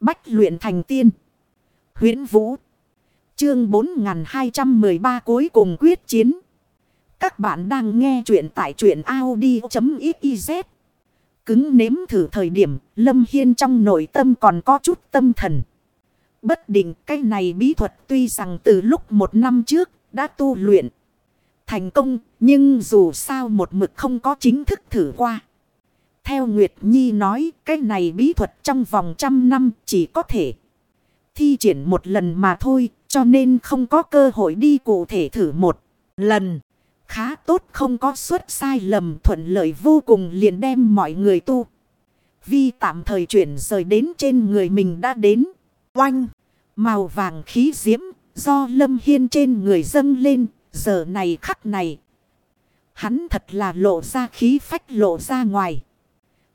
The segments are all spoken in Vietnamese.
Bách luyện thành tiên. huyễn Vũ. Chương 4213 cuối cùng quyết chiến. Các bạn đang nghe truyện tại truyện Audi.xyz. Cứng nếm thử thời điểm, Lâm Hiên trong nội tâm còn có chút tâm thần. Bất định, cái này bí thuật tuy rằng từ lúc một năm trước đã tu luyện thành công, nhưng dù sao một mực không có chính thức thử qua. Theo Nguyệt Nhi nói, cái này bí thuật trong vòng trăm năm chỉ có thể thi triển một lần mà thôi, cho nên không có cơ hội đi cụ thể thử một lần. Khá tốt không có suất sai lầm, thuận lợi vô cùng liền đem mọi người tu. Vi tạm thời chuyển rời đến trên người mình đã đến. Oanh! Màu vàng khí diễm, do lâm hiên trên người dâng lên. Giờ này khắc này. Hắn thật là lộ ra khí phách lộ ra ngoài.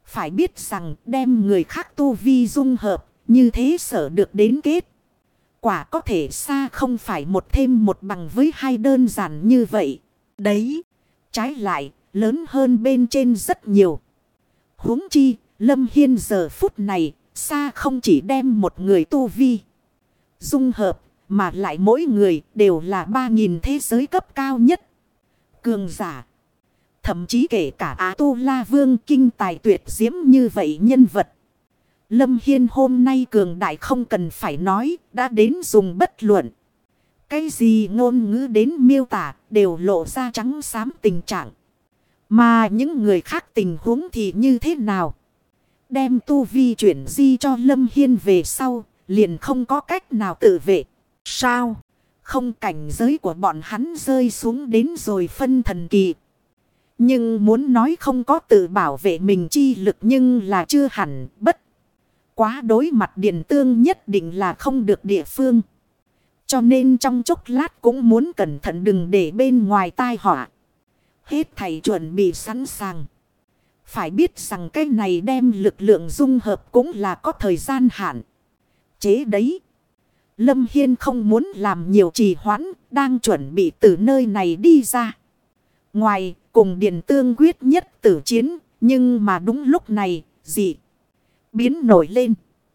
Phải biết rằng đem người khác tu vi dung hợp. Như thế sở được đến kết. Quả có thể xa không phải một thêm một bằng với hai đơn giản như vậy. Đấy. Trái lại, lớn hơn bên trên rất nhiều. huống chi, Lâm Hiên giờ phút này, xa không chỉ đem một người tu vi. Dung hợp, mà lại mỗi người đều là ba nghìn thế giới cấp cao nhất. Cường giả. Thậm chí kể cả Á Tu La Vương kinh tài tuyệt diễm như vậy nhân vật. Lâm Hiên hôm nay cường đại không cần phải nói đã đến dùng bất luận. Cái gì ngôn ngữ đến miêu tả đều lộ ra trắng xám tình trạng. Mà những người khác tình huống thì như thế nào? Đem tu vi chuyển di cho Lâm Hiên về sau, liền không có cách nào tự vệ. Sao? Không cảnh giới của bọn hắn rơi xuống đến rồi phân thần kỳ. Nhưng muốn nói không có tự bảo vệ mình chi lực nhưng là chưa hẳn bất. Quá đối mặt điện tương nhất định là không được địa phương. Cho nên trong chốc lát cũng muốn cẩn thận đừng để bên ngoài tai họa. Hết thầy chuẩn bị sẵn sàng. Phải biết rằng cái này đem lực lượng dung hợp cũng là có thời gian hạn. Chế đấy. Lâm Hiên không muốn làm nhiều trì hoãn, đang chuẩn bị từ nơi này đi ra. Ngoài, cùng Điền Tương quyết nhất tử chiến, nhưng mà đúng lúc này, gì? Biến nổi lên,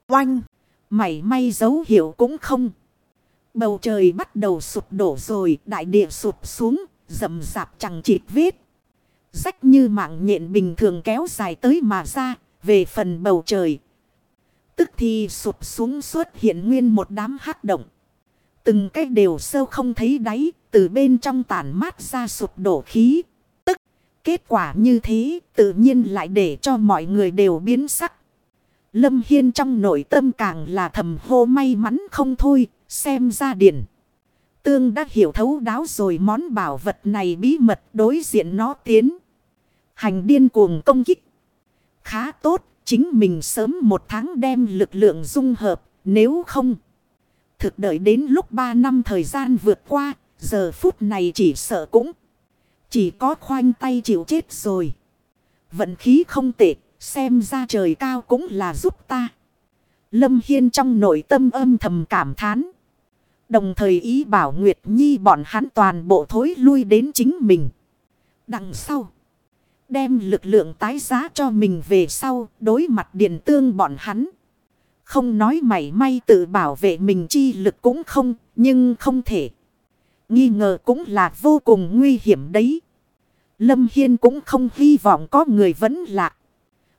oanh, mảy may dấu hiệu cũng không. Bầu trời bắt đầu sụp đổ rồi, đại địa sụp xuống, rầm rạp chẳng chịt vết. Rách như mạng nhện bình thường kéo dài tới mà ra, về phần bầu trời, Tức thì sụp xuống xuất hiện nguyên một đám hắc động. Từng cái đều sâu không thấy đáy, từ bên trong tàn mát ra sụp đổ khí. Kết quả như thế tự nhiên lại để cho mọi người đều biến sắc. Lâm Hiên trong nội tâm càng là thầm hô may mắn không thôi, xem ra điển. Tương đã hiểu thấu đáo rồi món bảo vật này bí mật đối diện nó tiến. Hành điên cuồng công kích. Khá tốt, Chính mình sớm một tháng đem lực lượng dung hợp. Nếu không. Thực đợi đến lúc 3 năm thời gian vượt qua. Giờ phút này chỉ sợ cũng. Chỉ có khoanh tay chịu chết rồi. Vận khí không tệ. Xem ra trời cao cũng là giúp ta. Lâm Hiên trong nội tâm âm thầm cảm thán. Đồng thời ý bảo Nguyệt Nhi bọn hắn toàn bộ thối lui đến chính mình. Đằng sau đem lực lượng tái giá cho mình về sau, đối mặt điện tương bọn hắn. Không nói mảy may tự bảo vệ mình chi lực cũng không, nhưng không thể. Nghi ngờ cũng là vô cùng nguy hiểm đấy. Lâm Hiên cũng không hy vọng có người vẫn lạc.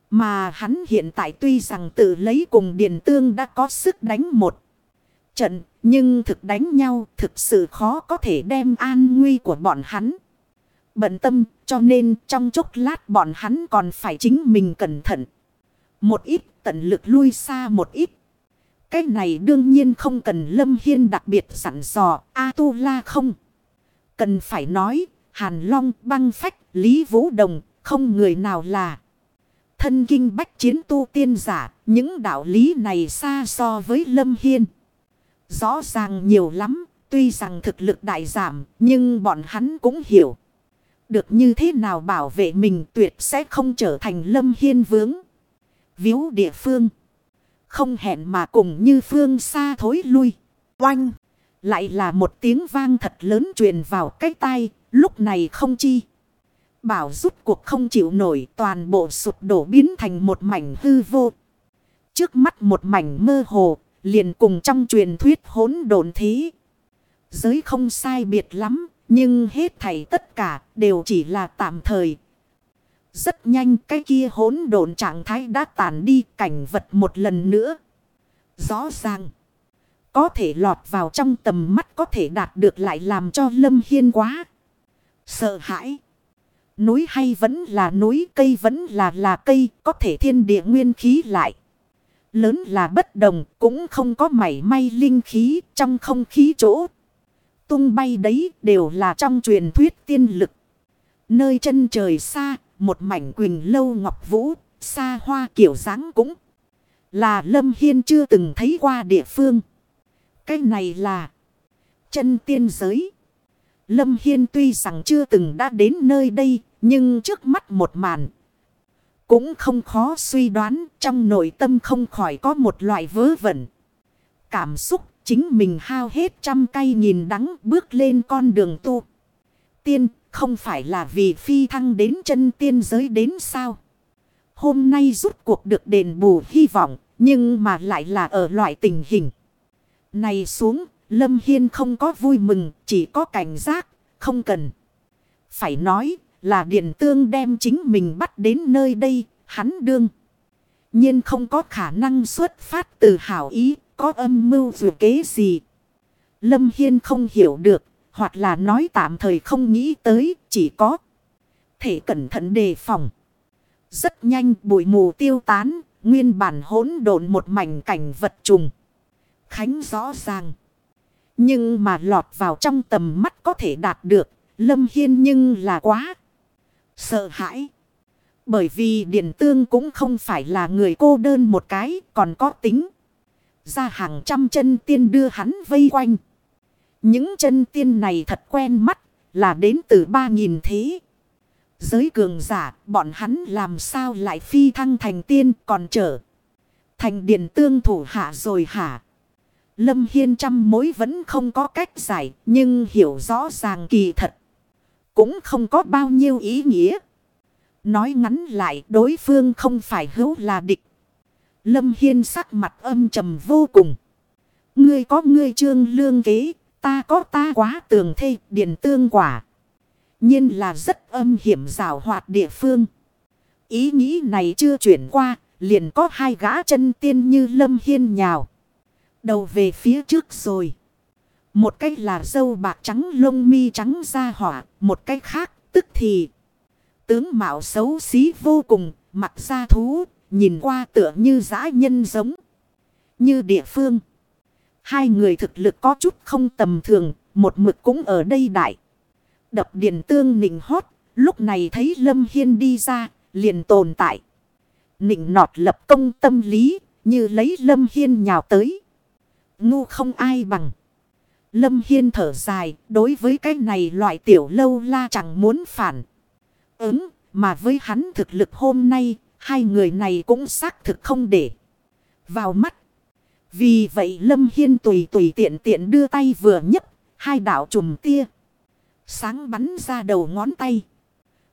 Mà hắn hiện tại tuy rằng tự lấy cùng điện tương đã có sức đánh một trận, nhưng thực đánh nhau thực sự khó có thể đem an nguy của bọn hắn. Bận tâm cho nên trong chốc lát bọn hắn còn phải chính mình cẩn thận. Một ít tận lực lui xa một ít. Cái này đương nhiên không cần Lâm Hiên đặc biệt sẵn dò, A-tu-la không. Cần phải nói, Hàn Long, băng phách, Lý Vũ Đồng, không người nào là. Thân kinh bách chiến tu tiên giả, những đạo lý này xa so với Lâm Hiên. Rõ ràng nhiều lắm, tuy rằng thực lực đại giảm, nhưng bọn hắn cũng hiểu được như thế nào bảo vệ mình tuyệt sẽ không trở thành lâm hiên vướng. Viếu địa phương. Không hẹn mà cùng như phương xa thối lui. Oanh. Lại là một tiếng vang thật lớn truyền vào cái tai. Lúc này không chi. Bảo giúp cuộc không chịu nổi toàn bộ sụp đổ biến thành một mảnh hư vô. trước mắt một mảnh mơ hồ, liền cùng trong truyền thuyết hỗn độn thế. Giới không sai biệt lắm, nhưng hết thảy tất cả đều chỉ là tạm thời. Rất nhanh cái kia hỗn độn trạng thái đã tàn đi, cảnh vật một lần nữa. Rõ ràng. Có thể lọt vào trong tầm mắt có thể đạt được lại làm cho Lâm Hiên quá. Sợ hãi. Núi hay vẫn là núi, cây vẫn là là cây, có thể thiên địa nguyên khí lại. Lớn là bất đồng, cũng không có mảy may linh khí trong không khí chỗ. Tung bay đấy đều là trong truyền thuyết tiên lực. Nơi chân trời xa một mảnh quỳnh lâu ngọc vũ xa hoa kiểu dáng cũng là Lâm Hiên chưa từng thấy qua địa phương. Cái này là chân tiên giới. Lâm Hiên tuy rằng chưa từng đã đến nơi đây, nhưng trước mắt một màn. Cũng không khó suy đoán, trong nội tâm không khỏi có một loại vớ vẩn. Cảm xúc chính mình hao hết trăm cây nhìn đắng bước lên con đường tu. Tiên không phải là vì phi thăng đến chân tiên giới đến sao. Hôm nay rút cuộc được đền bù hy vọng, nhưng mà lại là ở loại tình hình. Này xuống, Lâm Hiên không có vui mừng, chỉ có cảnh giác, không cần. Phải nói là Điện Tương đem chính mình bắt đến nơi đây, hắn đương. nhiên không có khả năng xuất phát từ hảo ý, có âm mưu dù kế gì. Lâm Hiên không hiểu được, hoặc là nói tạm thời không nghĩ tới, chỉ có thể cẩn thận đề phòng. Rất nhanh bụi mù tiêu tán, nguyên bản hỗn độn một mảnh cảnh vật trùng. Khánh rõ ràng. Nhưng mà lọt vào trong tầm mắt có thể đạt được. Lâm Hiên nhưng là quá sợ hãi. Bởi vì Điện Tương cũng không phải là người cô đơn một cái còn có tính. Ra hàng trăm chân tiên đưa hắn vây quanh. Những chân tiên này thật quen mắt là đến từ ba nghìn thế. Giới cường giả bọn hắn làm sao lại phi thăng thành tiên còn trở. Thành điện tương thủ hạ rồi hả? Lâm Hiên trăm mối vẫn không có cách giải, nhưng hiểu rõ ràng kỳ thật. Cũng không có bao nhiêu ý nghĩa. Nói ngắn lại đối phương không phải hữu là địch. Lâm Hiên sắc mặt âm trầm vô cùng. Ngươi có ngươi trương lương kế, ta có ta quá tường thê điện tương quả. nhiên là rất âm hiểm rào hoạt địa phương. Ý nghĩ này chưa chuyển qua, liền có hai gã chân tiên như Lâm Hiên nhào. Đầu về phía trước rồi. Một cách là dâu bạc trắng lông mi trắng da hỏa. Một cách khác tức thì. Tướng mạo xấu xí vô cùng. Mặt da thú. Nhìn qua tựa như dã nhân giống. Như địa phương. Hai người thực lực có chút không tầm thường. Một mực cũng ở đây đại. Đập điện tương nịnh hót. Lúc này thấy Lâm Hiên đi ra. Liền tồn tại. Nịnh nọt lập công tâm lý. Như lấy Lâm Hiên nhào tới ngu không ai bằng. Lâm Hiên thở dài, đối với cái này loại tiểu lâu la chẳng muốn phản. Ứng, mà với hắn thực lực hôm nay, hai người này cũng xác thực không để vào mắt. Vì vậy Lâm Hiên tùy tùy tiện tiện đưa tay vừa nhấc hai đạo trùm tia. Sáng bắn ra đầu ngón tay.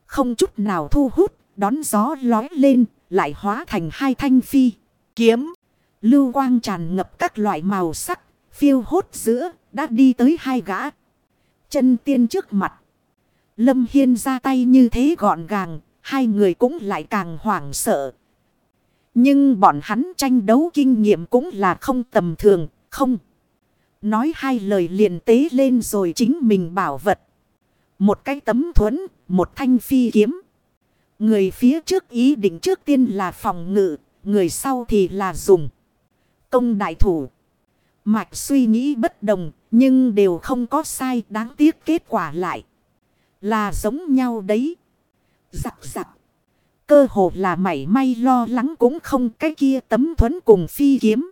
Không chút nào thu hút, đón gió lói lên, lại hóa thành hai thanh phi, kiếm. Lưu quang tràn ngập các loại màu sắc, phiêu hốt giữa, đã đi tới hai gã. Chân tiên trước mặt. Lâm Hiên ra tay như thế gọn gàng, hai người cũng lại càng hoảng sợ. Nhưng bọn hắn tranh đấu kinh nghiệm cũng là không tầm thường, không. Nói hai lời liền tế lên rồi chính mình bảo vật. Một cái tấm thuẫn, một thanh phi kiếm. Người phía trước ý định trước tiên là phòng ngự, người sau thì là dùng công đại thủ. Mạch suy nghĩ bất đồng, nhưng đều không có sai đáng tiếc kết quả lại. Là giống nhau đấy. Giặc giặc. Cơ hồ là mảy may lo lắng cũng không cái kia tấm thuẫn cùng phi kiếm.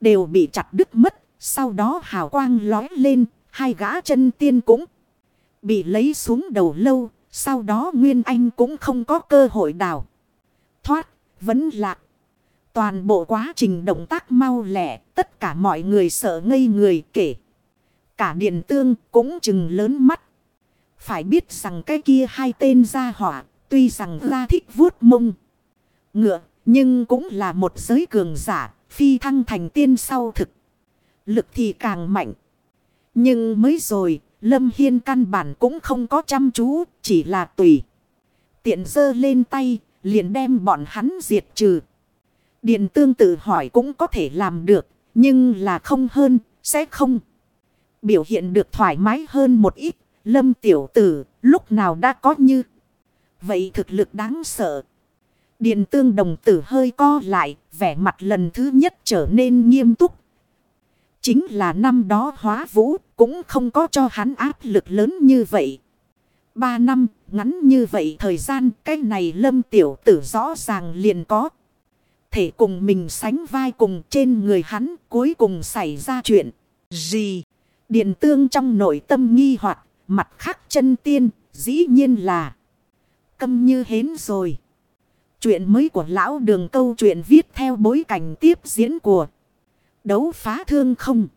Đều bị chặt đứt mất. Sau đó hào quang lói lên. Hai gã chân tiên cũng bị lấy xuống đầu lâu. Sau đó Nguyên Anh cũng không có cơ hội đào. Thoát, vẫn lạc. Toàn bộ quá trình động tác mau lẹ, tất cả mọi người sợ ngây người kể. Cả điện tương cũng chừng lớn mắt. Phải biết rằng cái kia hai tên ra hỏa, tuy rằng ra thích vuốt mông. Ngựa, Nhưng cũng là một giới cường giả, phi thăng thành tiên sau thực. Lực thì càng mạnh. Nhưng mới rồi, Lâm Hiên căn bản cũng không có chăm chú, chỉ là tùy. Tiện dơ lên tay, liền đem bọn hắn diệt trừ. Điện tương tự hỏi cũng có thể làm được, nhưng là không hơn, sẽ không. Biểu hiện được thoải mái hơn một ít, lâm tiểu tử, lúc nào đã có như. Vậy thực lực đáng sợ. Điện tương đồng tử hơi co lại, vẻ mặt lần thứ nhất trở nên nghiêm túc. Chính là năm đó hóa vũ, cũng không có cho hắn áp lực lớn như vậy. Ba năm, ngắn như vậy thời gian, cái này lâm tiểu tử rõ ràng liền có. Thể cùng mình sánh vai cùng trên người hắn, cuối cùng xảy ra chuyện. Gì? Điện tương trong nội tâm nghi hoặc mặt khắc chân tiên, dĩ nhiên là câm như hến rồi. Chuyện mới của lão đường câu chuyện viết theo bối cảnh tiếp diễn của đấu phá thương không.